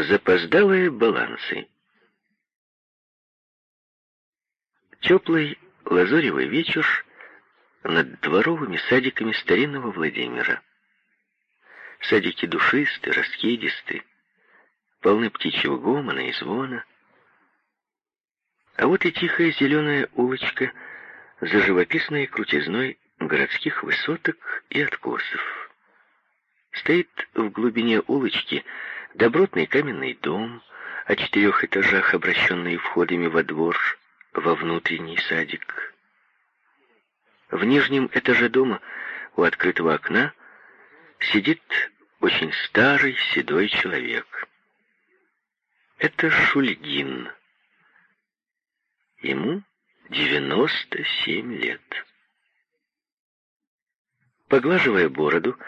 Запоздалые балансы. Теплый лазоревый вечер над дворовыми садиками старинного Владимира. Садики душисты, раскидисты, полны птичьего гомона и звона. А вот и тихая зеленая улочка за живописной крутизной городских высоток и откосов. Стоит в глубине улочки добротный каменный дом о четырех этажах, обращенный входами во двор, во внутренний садик. В нижнем этаже дома у открытого окна сидит очень старый седой человек. Это Шульгин. Ему 97 лет. Поглаживая бороду,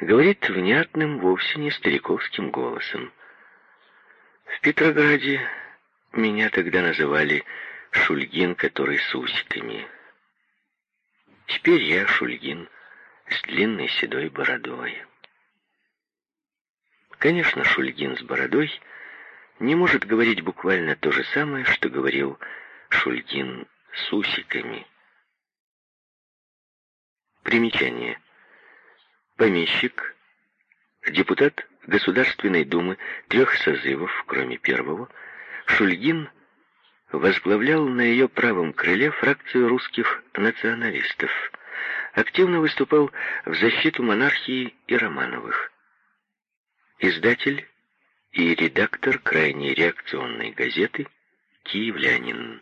говорит внятным, вовсе не стариковским голосом. В Петрограде меня тогда называли Шульгин, который с усиками. Теперь я Шульгин с длинной седой бородой. Конечно, Шульгин с бородой — не может говорить буквально то же самое, что говорил Шульгин с усиками. Примечание. Помещик, депутат Государственной Думы трех созывов, кроме первого, Шульгин возглавлял на ее правом крыле фракцию русских националистов, активно выступал в защиту монархии и Романовых. Издатель и редактор крайне реакционной газеты «Киевлянин».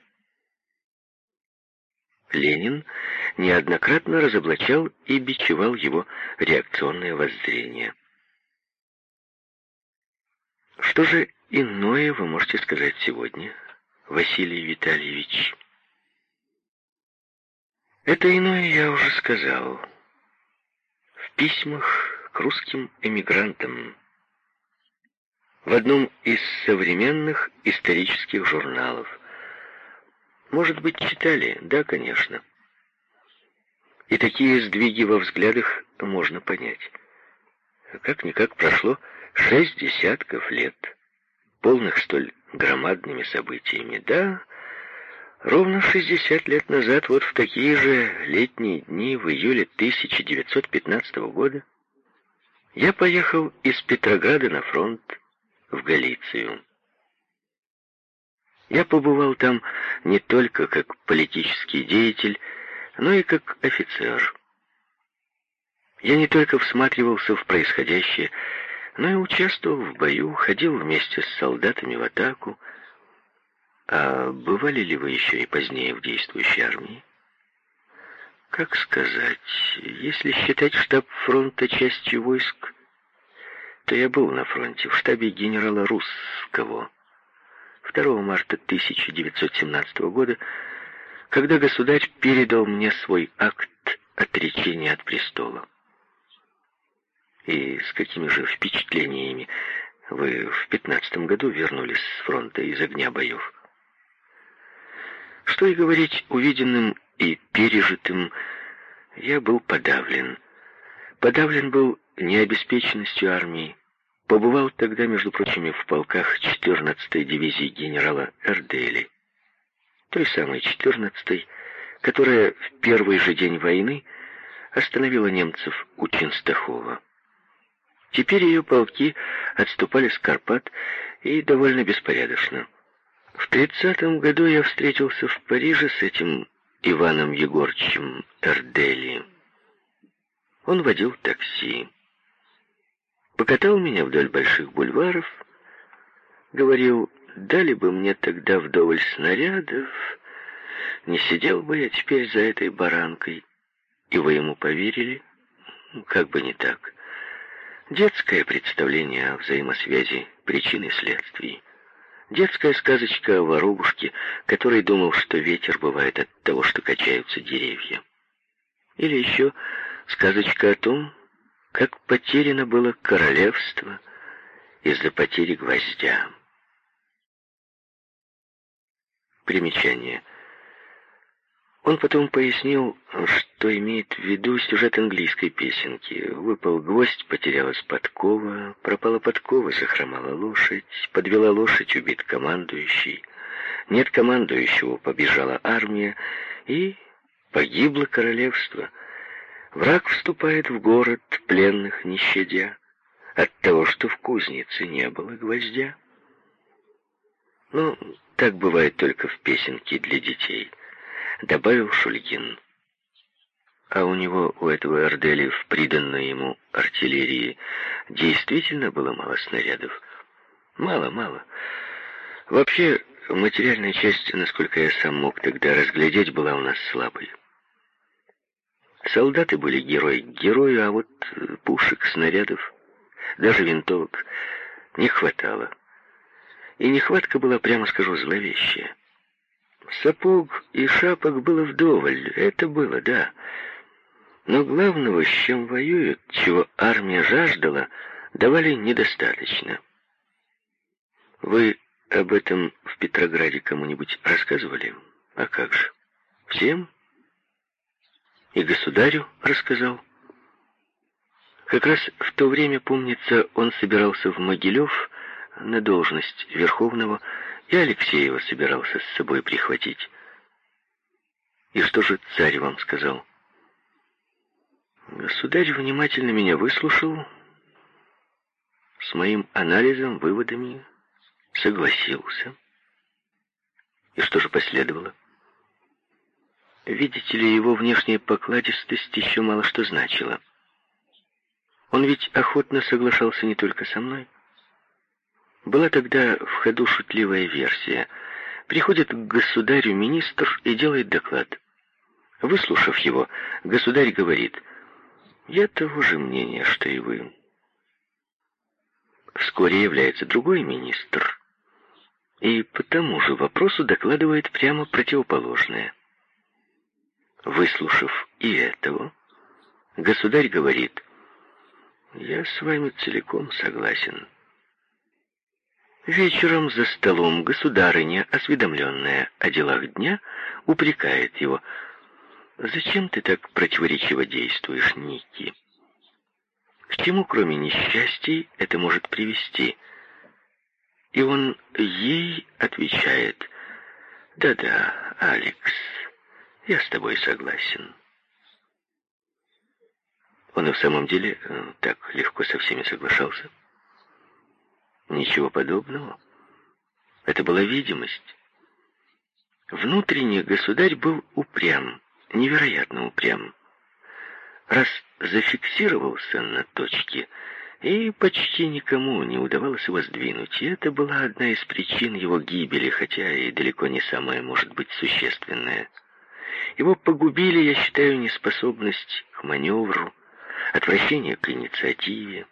Ленин неоднократно разоблачал и бичевал его реакционное воззрение. Что же иное вы можете сказать сегодня, Василий Витальевич? Это иное я уже сказал. В письмах к русским эмигрантам в одном из современных исторических журналов. Может быть, читали? Да, конечно. И такие сдвиги во взглядах можно понять. Как-никак прошло шесть десятков лет, полных столь громадными событиями. Да, ровно 60 лет назад, вот в такие же летние дни, в июле 1915 года, я поехал из Петрограда на фронт, в Галицию. Я побывал там не только как политический деятель, но и как офицер. Я не только всматривался в происходящее, но и участвовал в бою, ходил вместе с солдатами в атаку. А бывали ли вы еще и позднее в действующей армии? Как сказать, если считать штаб фронта частью войск, то я был на фронте в штабе генерала Русского 2 марта 1917 года, когда государь передал мне свой акт отречения от престола. И с какими же впечатлениями вы в пятнадцатом году вернулись с фронта из огня боев? Что и говорить, увиденным и пережитым, я был подавлен. Подавлен был необеспеченностью армии. Побывал тогда, между прочим, в полках 14-й дивизии генерала Эрдели, той самой 14-й, которая в первый же день войны остановила немцев у Ченстахова. Теперь ее полки отступали с Карпат и довольно беспорядочно. В 30-м году я встретился в Париже с этим Иваном Егорчем Эрдели. Он водил такси покатал меня вдоль больших бульваров, говорил, дали бы мне тогда вдоволь снарядов, не сидел бы я теперь за этой баранкой. И вы ему поверили? Как бы не так. Детское представление о взаимосвязи причин и следствий. Детская сказочка о воробушке, который думал, что ветер бывает от того, что качаются деревья. Или еще сказочка о том, как потеряно было королевство из-за потери гвоздя. Примечание. Он потом пояснил, что имеет в виду сюжет английской песенки. Выпал гвоздь, потерялась подкова, пропала подкова, захромала лошадь, подвела лошадь, убит командующий. Нет командующего, побежала армия, и погибло королевство. Враг вступает в город, пленных не щадя, от того, что в кузнице не было гвоздя. Ну, так бывает только в песенке для детей — добавил Шульгин. А у него, у этого Эрдели, в приданной ему артиллерии, действительно было мало снарядов. Мало-мало. Вообще, материальная часть, насколько я сам мог тогда разглядеть, была у нас слабой. Солдаты были герои к герою, а вот пушек, снарядов, даже винтовок не хватало. И нехватка была, прямо скажу, зловещая. Сапог и шапок было вдоволь, это было, да. Но главного, с чем воюют, чего армия жаждала, давали недостаточно. Вы об этом в Петрограде кому-нибудь рассказывали? А как же? Всем? И государю рассказал. Как раз в то время, помнится, он собирался в Могилев на должность Верховного и Алексеева собирался с собой прихватить. И что же царь вам сказал? Государь внимательно меня выслушал, с моим анализом, выводами согласился. И что же последовало? Видите ли, его внешняя покладистость еще мало что значила. Он ведь охотно соглашался не только со мной, была тогда в ходу шутливая версия. Приходит к государю министр и делает доклад. Выслушав его, государь говорит, «Я того же мнения, что и вы». Вскоре является другой министр, и по тому же вопросу докладывает прямо противоположное. Выслушав и этого, государь говорит, «Я с вами целиком согласен». Вечером за столом государыня, осведомленная о делах дня, упрекает его. «Зачем ты так противоречиво действуешь, Ники? К чему, кроме несчастий, это может привести?» И он ей отвечает. «Да-да, Алекс, я с тобой согласен». Он и в самом деле э, так легко со всеми соглашался. Ничего подобного. Это была видимость. Внутренний государь был упрям, невероятно упрям. Раз зафиксировался на точке, и почти никому не удавалось его сдвинуть, и это была одна из причин его гибели, хотя и далеко не самая, может быть, существенная. Его погубили, я считаю, неспособность к маневру, отвращение к инициативе,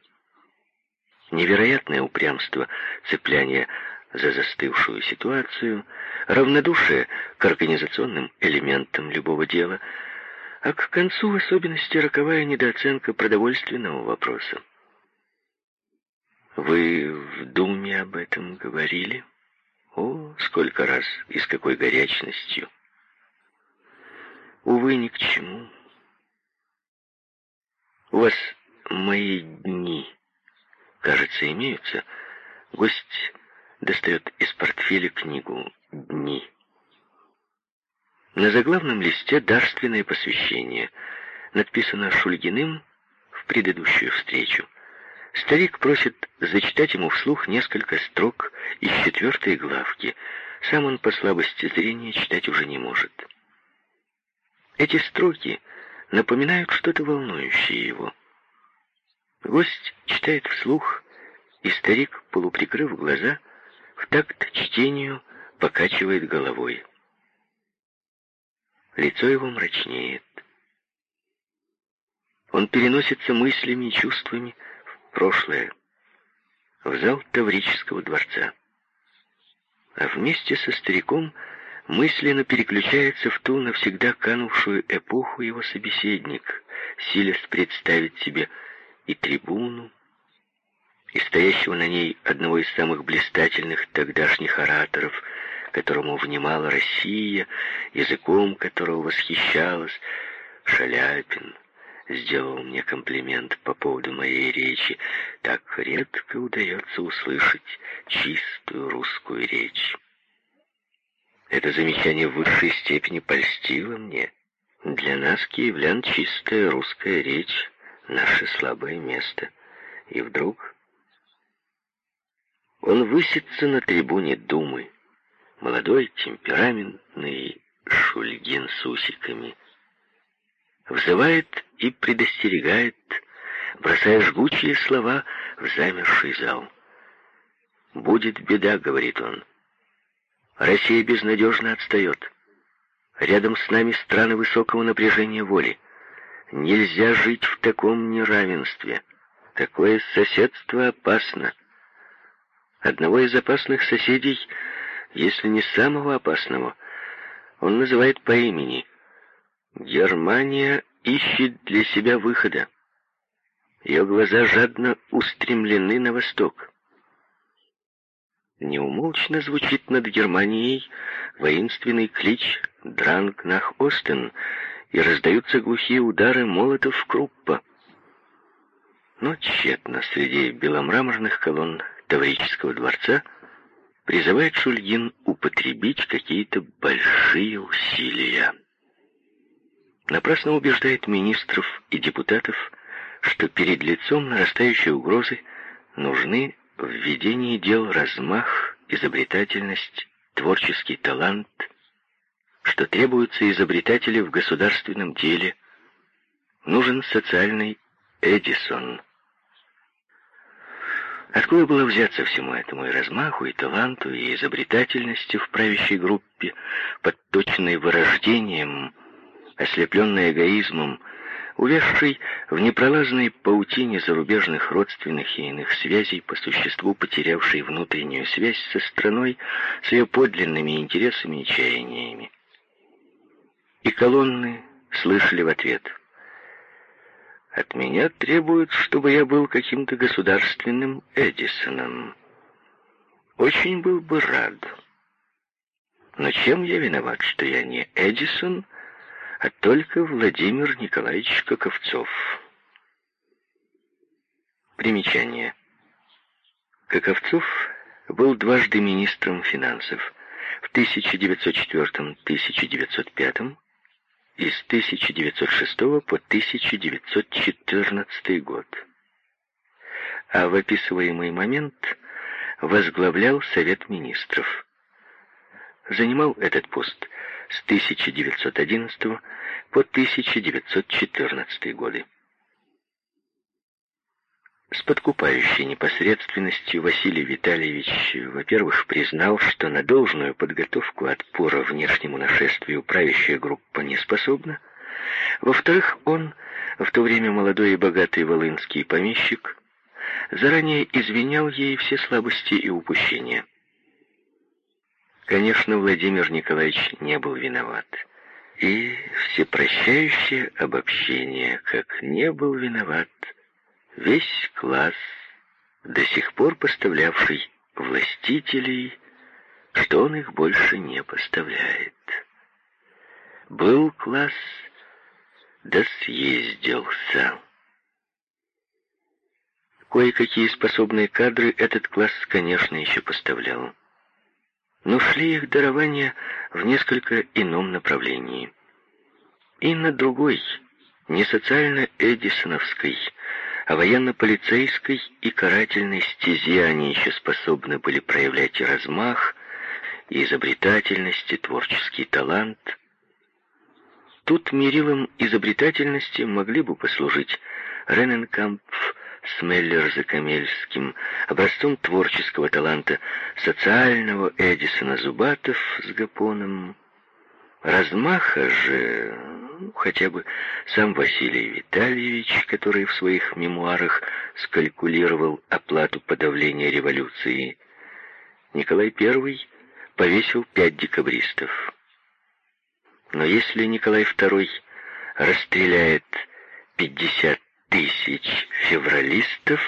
невероятное упрямство, цепляние за застывшую ситуацию, равнодушие к организационным элементам любого дела, а к концу в особенности роковая недооценка продовольственного вопроса. Вы в Думе об этом говорили? О, сколько раз и с какой горячностью. Увы, ни к чему. У вас мои дни кажется, имеются, гость достает из портфеля книгу «Дни». На заглавном листе дарственное посвящение надписано Шульгиным в предыдущую встречу. Старик просит зачитать ему вслух несколько строк из четвертой главки. Сам он по слабости зрения читать уже не может. Эти строки напоминают что-то волнующее его. Гость читает вслух, и старик, полуприкрыв глаза, в такт чтению покачивает головой. Лицо его мрачнеет. Он переносится мыслями и чувствами в прошлое, в зал Таврического дворца. А вместе со стариком мысленно переключается в ту навсегда канувшую эпоху его собеседник, силясь представить себе и трибуну, и стоящего на ней одного из самых блистательных тогдашних ораторов, которому внимала Россия, языком которого восхищалась. Шаляпин сделал мне комплимент по поводу моей речи. Так редко удается услышать чистую русскую речь. Это замечание в высшей степени польстило мне. Для нас, киевлян, чистая русская речь — наше слабое место. И вдруг он высится на трибуне Думы, молодой, темпераментный Шульгин с усиками, взывает и предостерегает, бросая жгучие слова в замерший зал. «Будет беда», — говорит он. «Россия безнадежно отстает. Рядом с нами страны высокого напряжения воли. Нельзя жить в таком неравенстве. Такое соседство опасно. Одного из опасных соседей, если не самого опасного, он называет по имени. Германия ищет для себя выхода. Ее глаза жадно устремлены на восток. Неумолчно звучит над Германией воинственный клич «Дранг нах Остен», и раздаются глухие удары молотов Круппа. Но тщетно среди беломраморных колонн Таврического дворца призывает Шульгин употребить какие-то большие усилия. Напрасно убеждает министров и депутатов, что перед лицом нарастающей угрозы нужны в ведении дел размах, изобретательность, творческий талант, что требуются изобретатели в государственном деле, нужен социальный Эдисон – Откуда было взяться всему этому и размаху, и таланту, и изобретательности в правящей группе, подточенной вырождением, ослепленной эгоизмом, увязшей в непролазной паутине зарубежных родственных и иных связей, по существу потерявшей внутреннюю связь со страной, с ее подлинными интересами и чаяниями. И колонны слышали в ответ — от меня требуют, чтобы я был каким-то государственным Эдисоном. Очень был бы рад. Но чем я виноват, что я не Эдисон, а только Владимир Николаевич Каковцов? Примечание. Каковцов был дважды министром финансов в 1904-1905 и с 1906 по 1914 год. А в описываемый момент возглавлял Совет Министров. Занимал этот пост с 1911 по 1914 годы. С подкупающей непосредственностью Василий Витальевич, во-первых, признал, что на должную подготовку отпора внешнему нашествию правящая группа не способна. Во-вторых, он, в то время молодой и богатый волынский помещик, заранее извинял ей все слабости и упущения. Конечно, Владимир Николаевич не был виноват. И всепрощающее обобщение, как не был виноват весь класс, до сих пор поставлявший властителей, что он их больше не поставляет. Был класс, да съездился. Кое-какие способные кадры этот класс, конечно, еще поставлял. Но шли их дарования в несколько ином направлении. И на другой, не социально-эдисоновской, а военно-полицейской и карательной стези они еще способны были проявлять размах, и изобретательность, и творческий талант. Тут мерилом изобретательности могли бы послужить Рененкампф с Меллер-Закамельским, образцом творческого таланта социального Эдисона Зубатов с Гапоном, Размаха же, ну, хотя бы сам Василий Витальевич, который в своих мемуарах скалькулировал оплату подавления революции, Николай I повесил пять декабристов. Но если Николай II расстреляет 50 тысяч февралистов,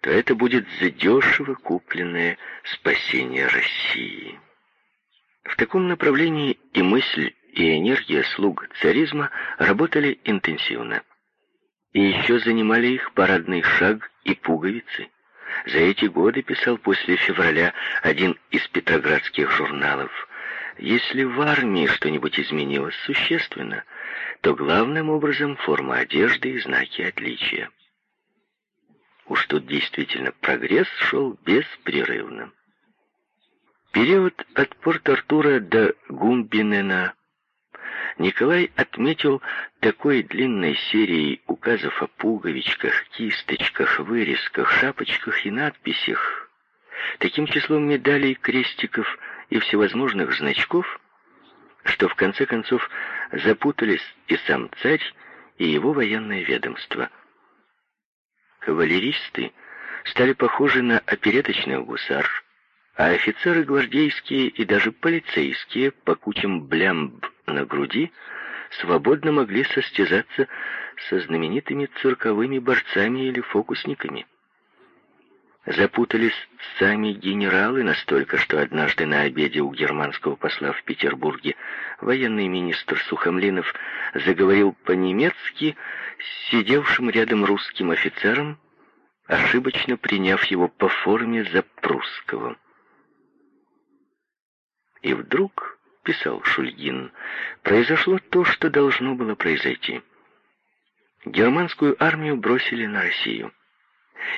то это будет задешево купленное спасение России. В таком направлении и мысль, и энергия слуг царизма работали интенсивно. И еще занимали их парадный шаг и пуговицы. За эти годы, писал после февраля один из петроградских журналов, если в армии что-нибудь изменилось существенно, то главным образом форма одежды и знаки отличия. Уж тут действительно прогресс шел беспрерывно. Период от Порт-Артура до Гумбинена Николай отметил такой длинной серией указов о пуговичках, кисточках, вырезках, шапочках и надписях, таким числом медалей, крестиков и всевозможных значков, что в конце концов запутались и сам царь, и его военное ведомство. Кавалеристы стали похожи на опереточных гусар, а офицеры гвардейские и даже полицейские по кучам блямб на груди свободно могли состязаться со знаменитыми цирковыми борцами или фокусниками. Запутались сами генералы настолько, что однажды на обеде у германского посла в Петербурге военный министр Сухомлинов заговорил по-немецки с сидевшим рядом русским офицером, ошибочно приняв его по форме за прусского. И вдруг, писал Шульгин, произошло то, что должно было произойти. Германскую армию бросили на Россию.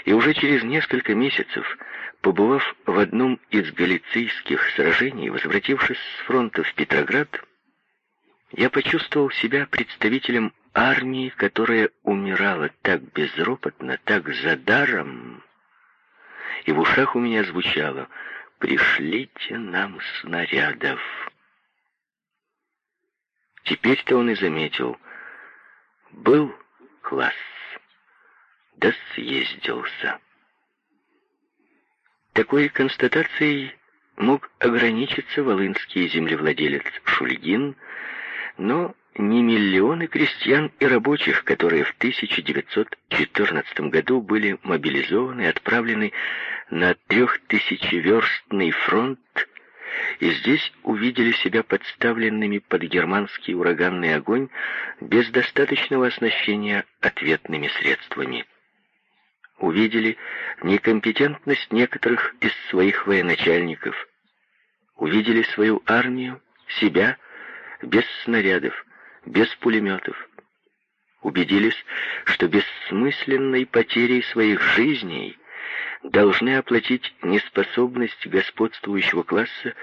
И уже через несколько месяцев, побывав в одном из галицийских сражений, возвратившись с фронта в Петроград, я почувствовал себя представителем армии, которая умирала так безропотно, так за даром, и в ушах у меня звучало пришлите нам снарядов. Теперь-то он и заметил. Был класс, да съездился. Такой констатацией мог ограничиться волынский землевладелец Шульгин, но не миллионы крестьян и рабочих, которые в 1914 году были мобилизованы и отправлены на трехтысячеверстный фронт и здесь увидели себя подставленными под германский ураганный огонь без достаточного оснащения ответными средствами. Увидели некомпетентность некоторых из своих военачальников, увидели свою армию, себя без снарядов, без пулеметов. Убедились, что бессмысленной потерей своих жизней должны оплатить неспособность господствующего класса,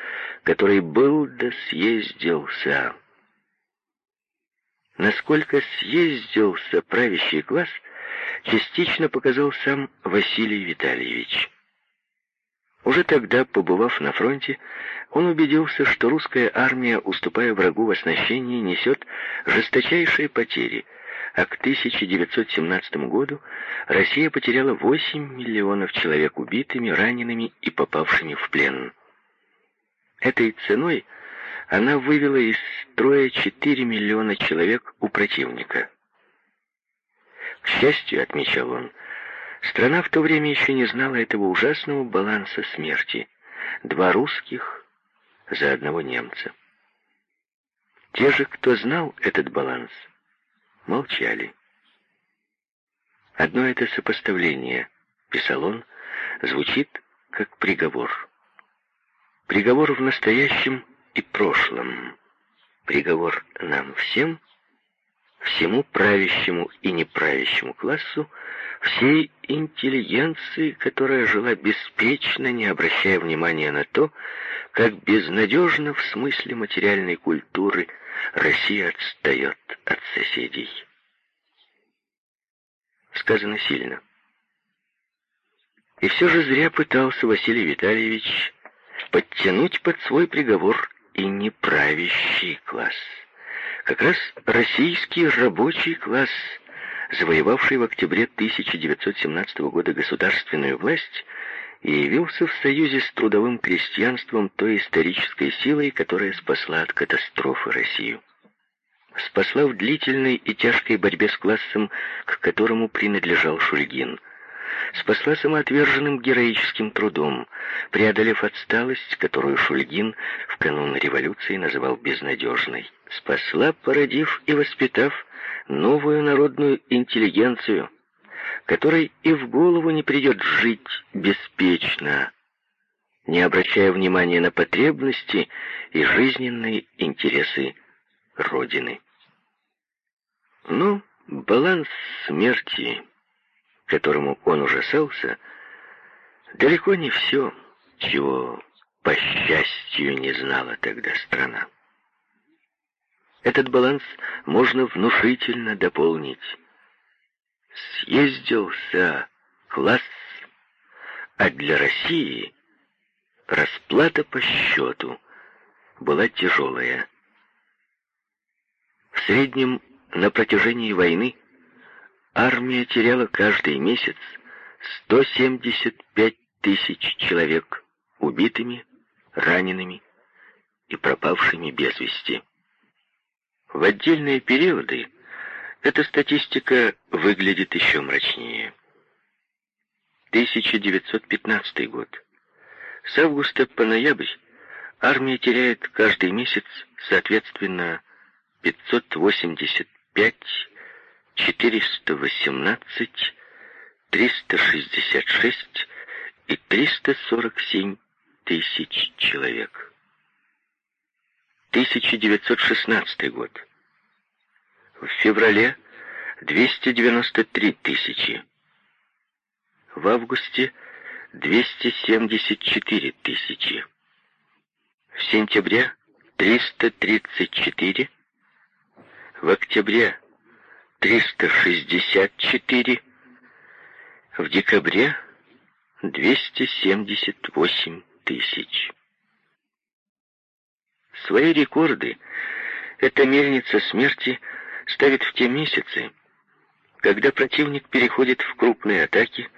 который был да съездился. Насколько съездился правящий класс, частично показал сам Василий Витальевич. Уже тогда, побывав на фронте, он убедился, что русская армия, уступая врагу в оснащении, несет жесточайшие потери, а к 1917 году Россия потеряла 8 миллионов человек убитыми, ранеными и попавшими в плен. Этой ценой она вывела из строя 4 миллиона человек у противника. К счастью, отмечал он, Страна в то время еще не знала этого ужасного баланса смерти. Два русских за одного немца. Те же, кто знал этот баланс, молчали. Одно это сопоставление, писал он, звучит как приговор. Приговор в настоящем и прошлом. Приговор нам всем, всему правящему и неправящему классу, всей интеллигенции, которая жила беспечно, не обращая внимания на то, как безнадежно в смысле материальной культуры Россия отстает от соседей. Сказано сильно. И все же зря пытался Василий Витальевич подтянуть под свой приговор и неправящий класс. Как раз российский рабочий класс – завоевавший в октябре 1917 года государственную власть, и явился в союзе с трудовым крестьянством той исторической силой, которая спасла от катастрофы Россию. Спасла в длительной и тяжкой борьбе с классом, к которому принадлежал Шульгин. Спасла самоотверженным героическим трудом, преодолев отсталость, которую Шульгин в канун революции называл безнадежной, спасла, породив и воспитав новую народную интеллигенцию, которой и в голову не придет жить беспечно, не обращая внимания на потребности и жизненные интересы Родины. Но баланс смерти, которому он ужасался, далеко не все, чего, по счастью, не знала тогда страна. Этот баланс можно внушительно дополнить. Съездился класс, а для России расплата по счету была тяжелая. В среднем на протяжении войны армия теряла каждый месяц 175 тысяч человек убитыми, ранеными и пропавшими без вести. В отдельные периоды эта статистика выглядит еще мрачнее. 1915 год. С августа по ноябрь армия теряет каждый месяц, соответственно, 585, 418, 366 и 347 тысяч человек. 1916 год. В феврале 293 тысячи. В августе 274 тысячи. В сентябре 334. В октябре 364. В декабре 278 тысяч. Свои рекорды эта мельница смерти ставит в те месяцы, когда противник переходит в крупные атаки,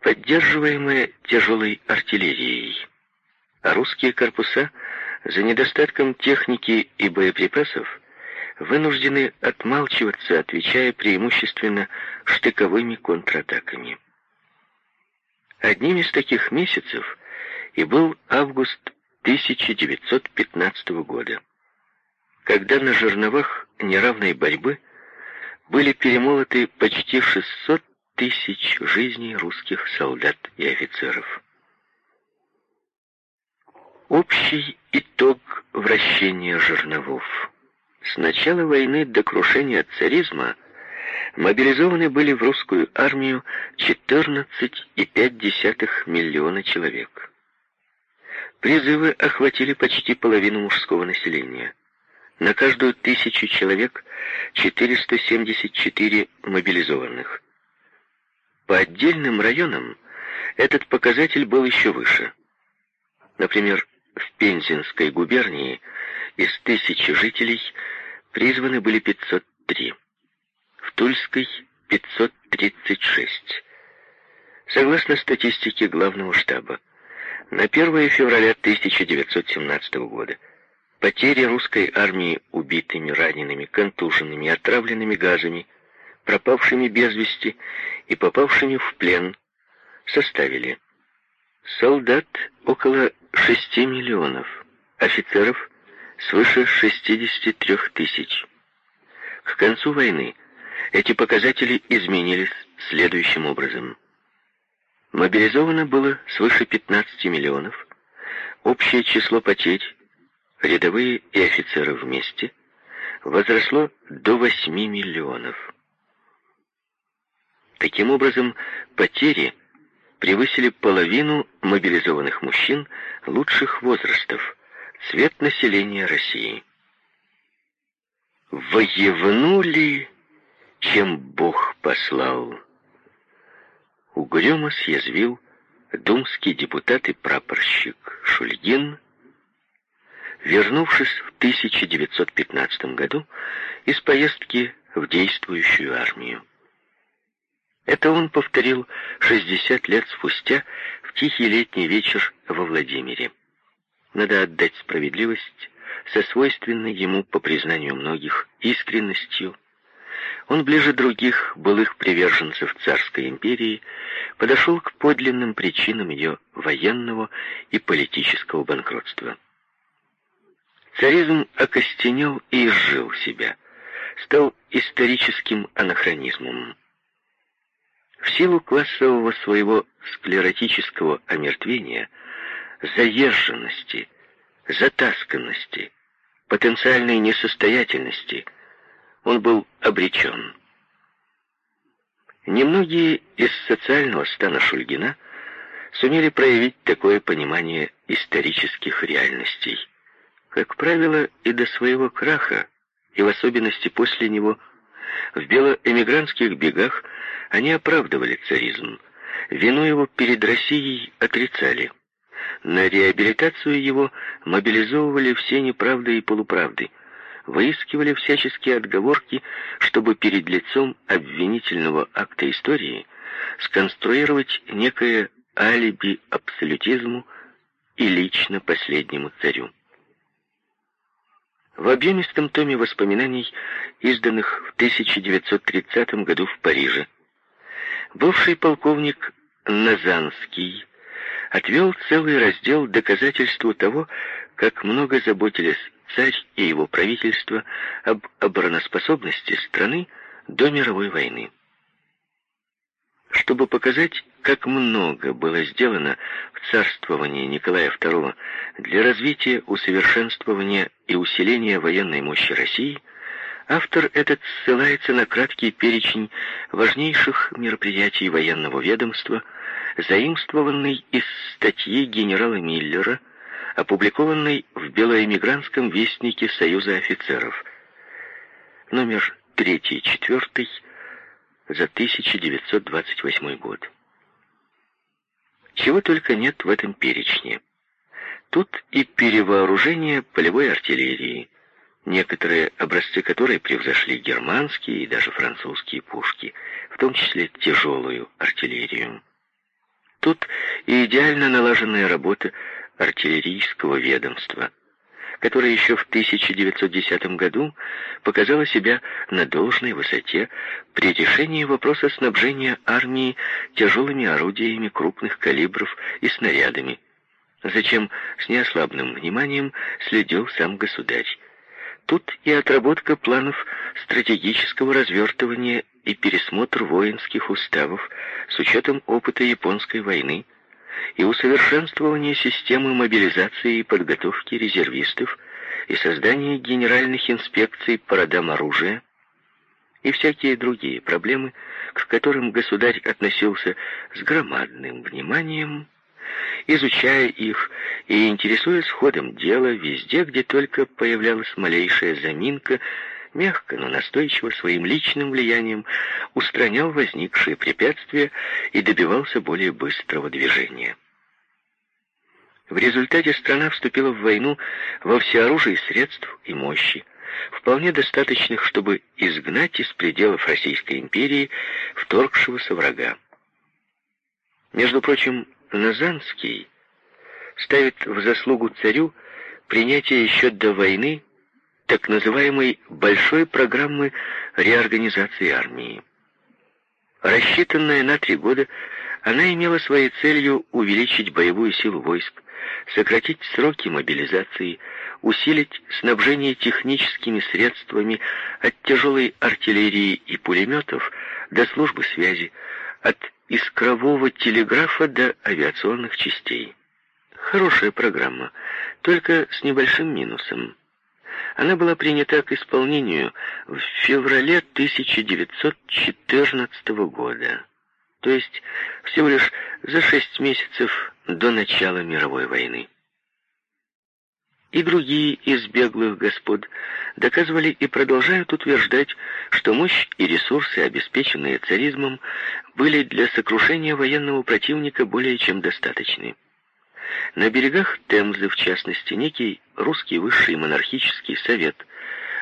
поддерживаемые тяжелой артиллерией. А русские корпуса за недостатком техники и боеприпасов вынуждены отмалчиваться, отвечая преимущественно штыковыми контратаками. Одним из таких месяцев и был август 1915 года, когда на жерновах неравной борьбы были перемолоты почти 600 тысяч жизней русских солдат и офицеров. Общий итог вращения жерновов. С начала войны до крушения царизма мобилизованы были в русскую армию 14,5 миллиона человек. Призывы охватили почти половину мужского населения. На каждую тысячу человек 474 мобилизованных. По отдельным районам этот показатель был еще выше. Например, в Пензенской губернии из тысячи жителей призваны были 503. В Тульской 536. Согласно статистике Главного штаба, на 1 февраля 1917 года потери русской армии убитыми, ранеными, контуженными, отравленными газами, пропавшими без вести и попавшими в плен составили солдат около 6 миллионов, офицеров свыше 63 тысяч. К концу войны эти показатели изменились следующим образом. Мобилизовано было свыше 15 миллионов. Общее число потерь, рядовые и офицеры вместе, возросло до 8 миллионов. Таким образом, потери превысили половину мобилизованных мужчин лучших возрастов, цвет населения России. Воевнули, чем Бог послал угрюмо съязвил думский депутат и прапорщик Шульгин, вернувшись в 1915 году из поездки в действующую армию. Это он повторил 60 лет спустя в тихий летний вечер во Владимире. Надо отдать справедливость со свойственной ему, по признанию многих, искренностью. он ближе других былых приверженцев царской империи подошел к подлинным причинам ее военного и политического банкротства. Царизм окостенел и изжил себя, стал историческим анахронизмом. В силу классового своего склеротического омертвения, заезженности, затасканности, потенциальной несостоятельности, он был обречен. Немногие из социального стана Шульгина сумели проявить такое понимание исторических реальностей. Как правило, и до своего краха, и в особенности после него, в белоэмигрантских бегах они оправдывали царизм, вину его перед Россией отрицали. На реабилитацию его мобилизовывали все неправды и полуправды, выискивали всяческие отговорки, чтобы перед лицом обвинительного акта истории сконструировать некое алиби абсолютизму и лично последнему царю. В объемистом томе воспоминаний, изданных в 1930 году в Париже, бывший полковник Назанский отвел целый раздел доказательству того, как много заботились царь и его правительство об обороноспособности страны до мировой войны. Чтобы показать, как много было сделано в царствовании Николая II для развития, усовершенствования и усиления военной мощи России, автор этот ссылается на краткий перечень важнейших мероприятий военного ведомства, заимствованный из статьи генерала Миллера опубликованной в Белоэмигрантском вестнике Союза офицеров, номер 3-4 за 1928 год. Чего только нет в этом перечне. Тут и перевооружение полевой артиллерии, некоторые образцы которой превзошли германские и даже французские пушки, в том числе тяжелую артиллерию. Тут и идеально налаженная работа артиллерийского ведомства, которое еще в 1910 году показало себя на должной высоте при решении вопроса снабжения армии тяжелыми орудиями крупных калибров и снарядами, зачем с неослабным вниманием следил сам государь. Тут и отработка планов стратегического развертывания и пересмотр воинских уставов с учетом опыта японской войны, и усовершенствование системы мобилизации и подготовки резервистов и создание генеральных инспекций по родам оружия и всякие другие проблемы, к которым государь относился с громадным вниманием, изучая их и интересуясь ходом дела везде, где только появлялась малейшая заминка, мягко, но настойчиво своим личным влиянием устранял возникшие препятствия и добивался более быстрого движения. В результате страна вступила в войну во всеоружии средств и мощи, вполне достаточных, чтобы изгнать из пределов Российской империи вторгшегося врага. Между прочим, Назанский ставит в заслугу царю принятие еще до войны так называемой большой программы реорганизации армии. Рассчитанная на три года, она имела своей целью увеличить боевую силу войск, сократить сроки мобилизации, усилить снабжение техническими средствами от тяжелой артиллерии и пулеметов до службы связи, от искрового телеграфа до авиационных частей. Хорошая программа, только с небольшим минусом. Она была принята к исполнению в феврале 1914 года, то есть всего лишь за шесть месяцев до начала мировой войны. И другие из беглых господ доказывали и продолжают утверждать, что мощь и ресурсы, обеспеченные царизмом, были для сокрушения военного противника более чем достаточны. На берегах Темзы, в частности, некий русский высший монархический совет,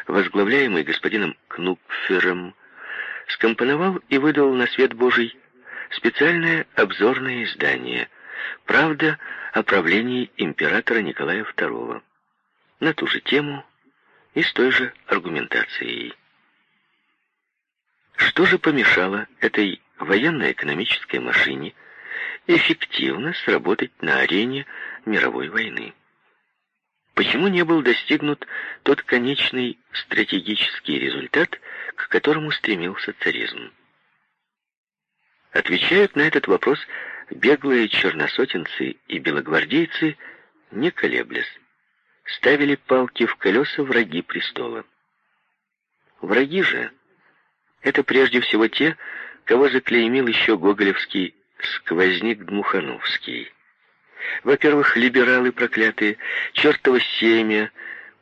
возглавляемый господином Кнупфером, скомпоновал и выдал на свет Божий специальное обзорное издание «Правда о правлении императора Николая II» на ту же тему и с той же аргументацией. Что же помешало этой военно-экономической машине эффективно сработать на арене мировой войны? Почему не был достигнут тот конечный стратегический результат, к которому стремился царизм? Отвечают на этот вопрос беглые черносотенцы и белогвардейцы, не колеблясь. Ставили палки в колеса враги престола. Враги же — это прежде всего те, кого заклеймил еще гоголевский сквозник Дмухановский. Во-первых, либералы проклятые, чертово семя,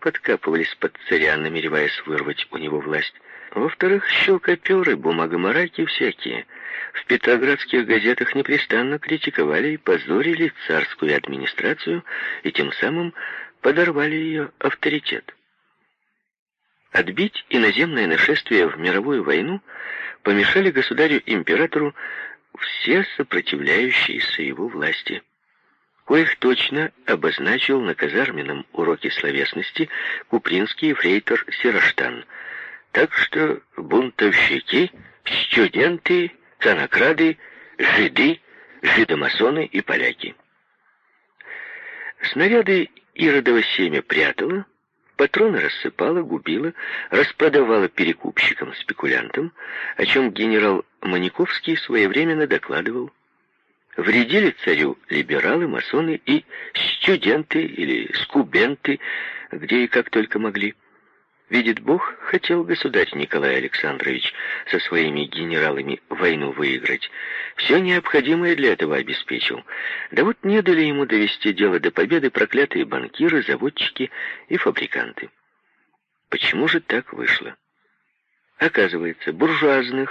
подкапывались под царя, намереваясь вырвать у него власть. Во-вторых, щелкоперы, бумагомараки всякие. В петроградских газетах непрестанно критиковали и позорили царскую администрацию, и тем самым подорвали ее авторитет. Отбить иноземное нашествие в мировую войну помешали государю-императору все сопротивляющиеся его власти коих точно обозначил на казарменном уроке словесности купринский ефрейтор Сироштан. Так что бунтовщики, студенты, конокрады, жиды, жидомасоны и поляки. Снаряды Иродово семя прятала, патроны рассыпала, губила, распродавала перекупщикам-спекулянтам, о чем генерал Маниковский своевременно докладывал Вредили царю либералы, масоны и студенты или скубенты, где и как только могли. Видит Бог, хотел государь Николай Александрович со своими генералами войну выиграть. Все необходимое для этого обеспечил. Да вот не дали ему довести дело до победы проклятые банкиры, заводчики и фабриканты. Почему же так вышло? Оказывается, буржуазных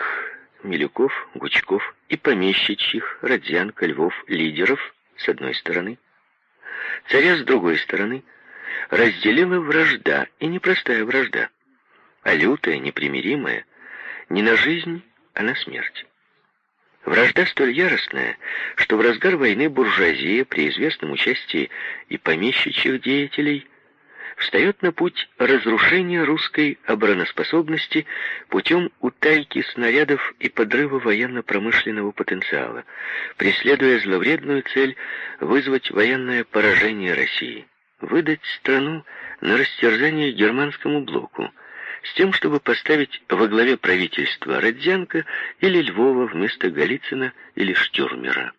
Милюков, Гучков и помещичьих, Родзянко, Львов, лидеров с одной стороны, царя с другой стороны, разделила вражда, и не простая вражда, а лютая, непримиримая, не на жизнь, а на смерть. Вражда столь яростная, что в разгар войны буржуазия при известном участии и помещичьих деятелей встает на путь разрушения русской обороноспособности путем утайки снарядов и подрыва военно-промышленного потенциала, преследуя зловредную цель вызвать военное поражение России, выдать страну на растерзание германскому блоку, с тем, чтобы поставить во главе правительства Родзянко или Львова вместо Голицына или Штюрмера.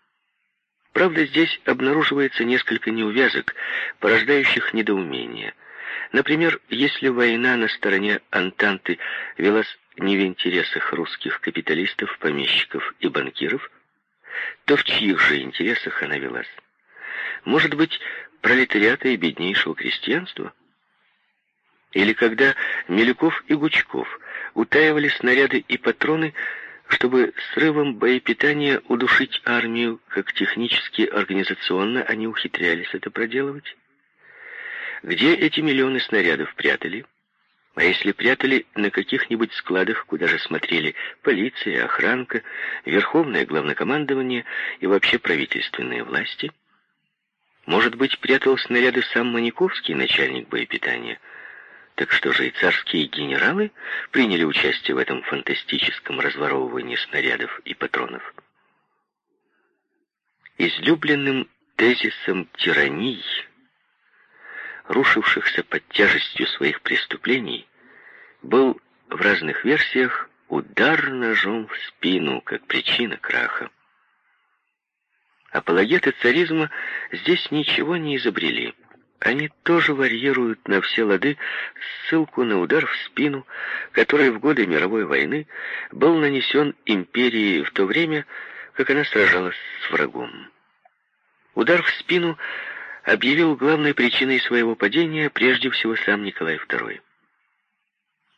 Правда, здесь обнаруживается несколько неувязок, порождающих недоумение. Например, если война на стороне Антанты велась не в интересах русских капиталистов, помещиков и банкиров, то в чьих же интересах она велась? Может быть, пролетариата и беднейшего крестьянства? Или когда Милюков и Гучков утаивали снаряды и патроны, чтобы срывом боепитания удушить армию, как технически организационно они ухитрялись это проделывать? Где эти миллионы снарядов прятали? А если прятали на каких-нибудь складах, куда же смотрели полиция, охранка, верховное главнокомандование и вообще правительственные власти? Может быть, прятал снаряды сам Маниковский, начальник боепитания? Так что же и царские генералы приняли участие в этом фантастическом разворовывании снарядов и патронов? Излюбленным тезисом тирании рушившихся под тяжестью своих преступлений, был в разных версиях удар ножом в спину как причина краха. Апологеты царизма здесь ничего не изобрели. Они тоже варьируют на все лады ссылку на удар в спину, который в годы мировой войны был нанесен империи в то время, как она сражалась с врагом. Удар в спину объявил главной причиной своего падения прежде всего сам Николай II.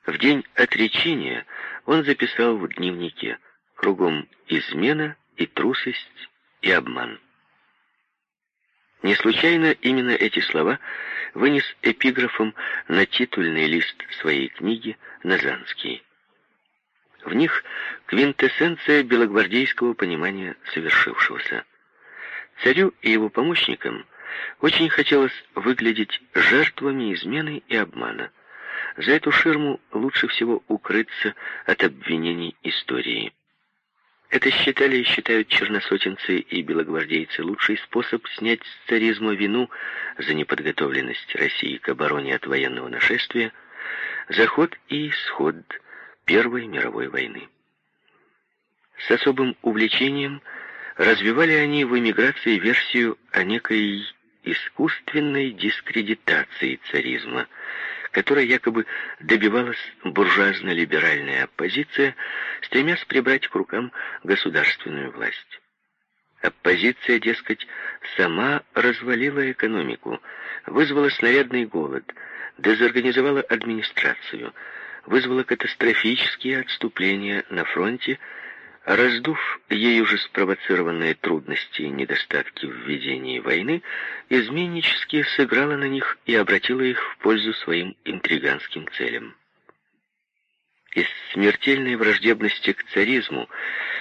В день отречения он записал в дневнике кругом измена и трусость и обман. Не случайно именно эти слова вынес эпиграфом на титульный лист своей книги Назанский. В них квинтэссенция белогвардейского понимания совершившегося. Царю и его помощникам очень хотелось выглядеть жертвами измены и обмана, За эту ширму лучше всего укрыться от обвинений истории. Это считали и считают черносотенцы и белогвардейцы лучший способ снять с царизма вину за неподготовленность России к обороне от военного нашествия, заход и исход Первой мировой войны. С особым увлечением развивали они в эмиграции версию о некой искусственной дискредитации царизма, которой якобы добивалась буржуазно-либеральная оппозиция, стремясь прибрать к рукам государственную власть. Оппозиция, дескать, сама развалила экономику, вызвала снарядный голод, дезорганизовала администрацию, вызвала катастрофические отступления на фронте, Раздув ею же спровоцированные трудности и недостатки в ведении войны, изменнически сыграла на них и обратила их в пользу своим интриганским целям. Из смертельной враждебности к царизму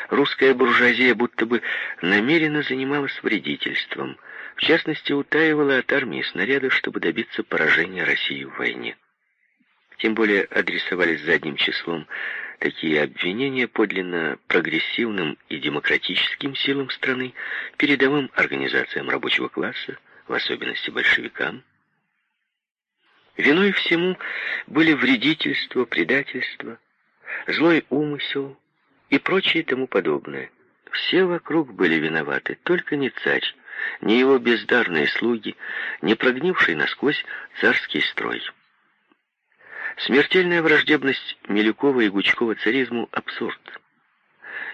русская буржуазия будто бы намеренно занималась вредительством, в частности, утаивала от армии снаряды, чтобы добиться поражения России в войне. Тем более адресовались задним числом такие обвинения подлинно прогрессивным и демократическим силам страны, передовым организациям рабочего класса, в особенности большевикам. Виной всему были вредительство, предательство, злой умысел и прочее тому подобное. Все вокруг были виноваты, только не царь, не его бездарные слуги, не прогнивший насквозь царский строй. Смертельная враждебность Милюкова и Гучкова царизму – абсурд.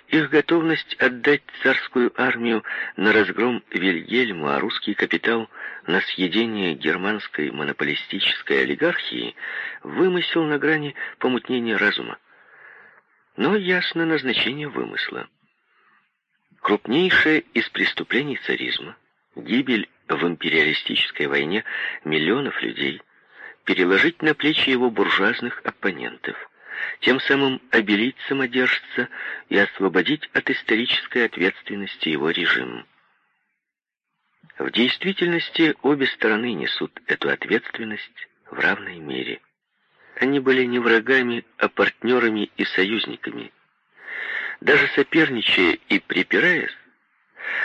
Их готовность отдать царскую армию на разгром Вильгельму, а русский капитал на съедение германской монополистической олигархии – вымысел на грани помутнения разума. Но ясно назначение вымысла. Крупнейшее из преступлений царизма – гибель в империалистической войне миллионов людей – переложить на плечи его буржуазных оппонентов, тем самым обелить самодержца и освободить от исторической ответственности его режим. В действительности обе стороны несут эту ответственность в равной мере. Они были не врагами, а партнерами и союзниками. Даже соперничая и припираясь,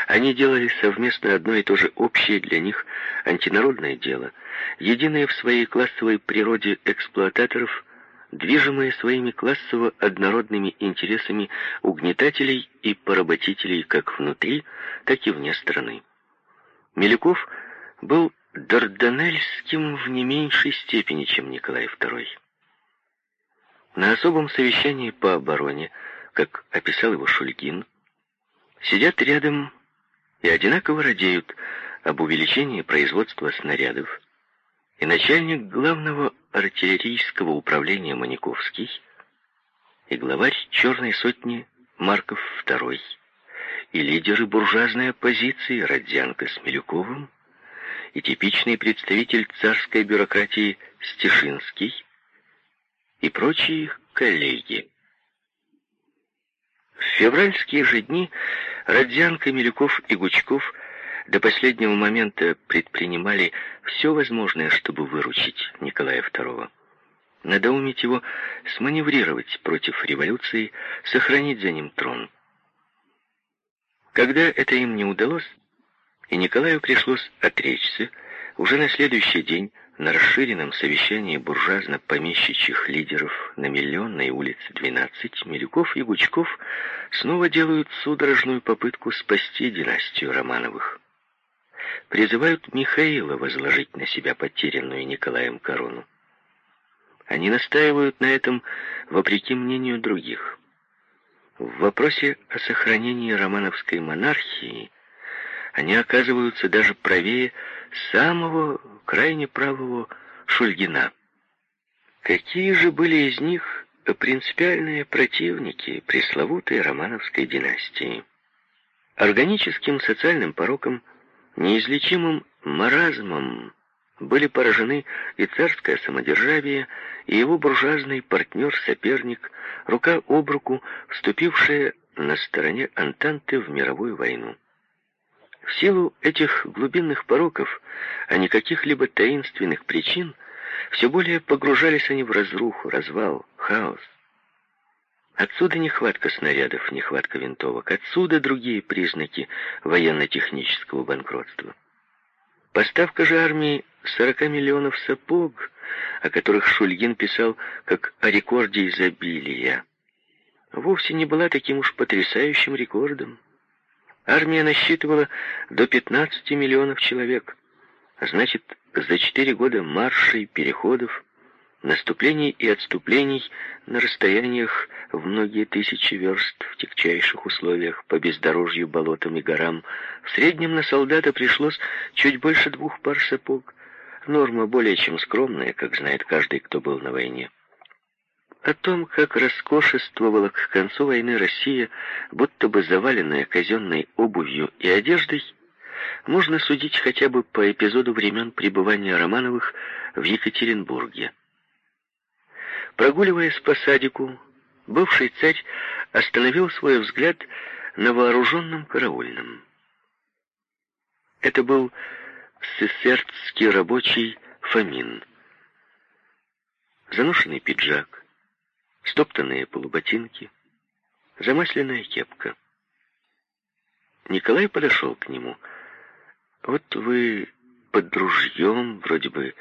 они делали совместно одно и то же общее для них антинародное дело, единое в своей классовой природе эксплуататоров, движимые своими классово-однородными интересами угнетателей и поработителей как внутри, так и вне страны. Милюков был Дарданельским в не меньшей степени, чем Николай II. На особом совещании по обороне, как описал его Шульгин, сидят рядом и одинаково радеют об увеличении производства снарядов, и начальник главного артиллерийского управления Маниковский, и главарь черной сотни Марков II, и лидеры буржуазной оппозиции Родзянко с Милюковым, и типичный представитель царской бюрократии Стешинский, и прочие их коллеги. В февральские же дни Родзянко, Милюков и Гучков до последнего момента предпринимали все возможное, чтобы выручить Николая II. Надоумить его сманеврировать против революции, сохранить за ним трон. Когда это им не удалось, и Николаю пришлось отречься, уже на следующий день на расширенном совещании буржуазно-помещичьих лидеров на Миллионной улице 12 Милюков и Гучков снова делают судорожную попытку спасти династию Романовых. Призывают Михаила возложить на себя потерянную Николаем корону. Они настаивают на этом вопреки мнению других. В вопросе о сохранении романовской монархии они оказываются даже правее самого крайне правого Шульгина. Какие же были из них принципиальные противники пресловутой романовской династии? Органическим социальным пороком, неизлечимым маразмом были поражены и царское самодержавие, и его буржуазный партнер-соперник, рука об руку, вступившая на стороне Антанты в мировую войну. В силу этих глубинных пороков, а не каких-либо таинственных причин, все более погружались они в разруху, развал, хаос. Отсюда нехватка снарядов, нехватка винтовок. Отсюда другие признаки военно-технического банкротства. Поставка же армии 40 миллионов сапог, о которых Шульгин писал как о рекорде изобилия, вовсе не была таким уж потрясающим рекордом. Армия насчитывала до 15 миллионов человек. А значит, за четыре года маршей, переходов, наступлений и отступлений на расстояниях в многие тысячи верст в тягчайших условиях по бездорожью, болотам и горам, в среднем на солдата пришлось чуть больше двух пар сапог. Норма более чем скромная, как знает каждый, кто был на войне. О том, как роскошествовала к концу войны Россия, будто бы заваленная казенной обувью и одеждой, можно судить хотя бы по эпизоду времен пребывания Романовых в Екатеринбурге. Прогуливаясь по садику, бывший царь остановил свой взгляд на вооруженном караульном. Это был сесердский рабочий Фомин. Заношенный пиджак, стоптанные полуботинки, замасленная кепка. Николай подошел к нему. «Вот вы под ружьем, вроде бы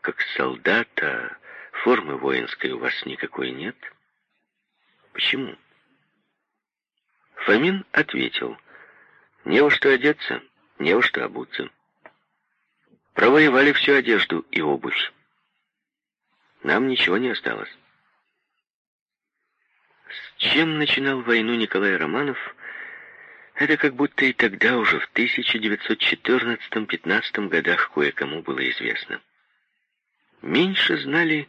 как солдат, а Формы воинской у вас никакой нет. Почему? Фомин ответил. Не во что одеться, не во что обуться. Провоевали всю одежду и обувь. Нам ничего не осталось. Чем начинал войну Николай Романов, это как будто и тогда уже, в 1914-15 годах, кое-кому было известно. Меньше знали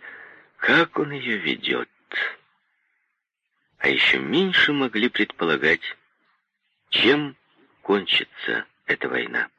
как он ее ведет? А еще меньше могли предполагать, чем кончится эта война.